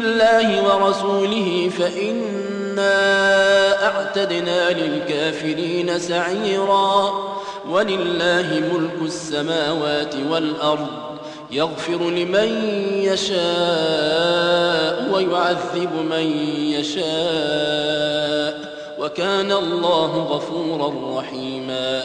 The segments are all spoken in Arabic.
بالله ورسوله فإنا أعتدنا للكافرين سعيرا. ولله ملك السماوات والأرض يغفر لمن يشاء ويعذب من يشاء وكان الله غفورا رحيما.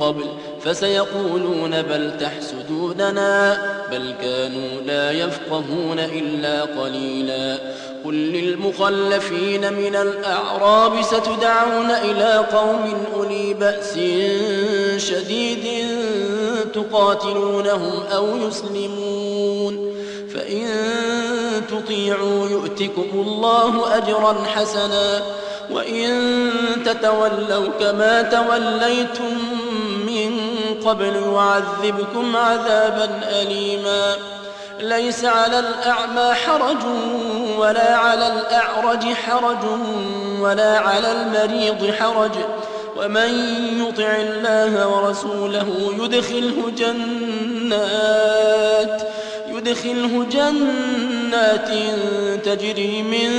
قبل فسيقولون بل تحسدوننا بل كانوا لا يفقهون إلا قليلا قل للمخلفين من الأعراب ستدعون إلى قوم أولي بأس شديد تقاتلونهم أو يسلمون فإن تطيعوا يؤتكم الله أجرا حسنا وإن تتولوا كما توليتم قبل يعذبكم عذابا أليما. ليس على الأعمى حرج ولا على الأعرج حرج ولا على المريض حرج. ومن يطع الله ورسوله يدخله جنات يدخله جنات تجري من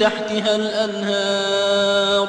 تحتها الأنهار.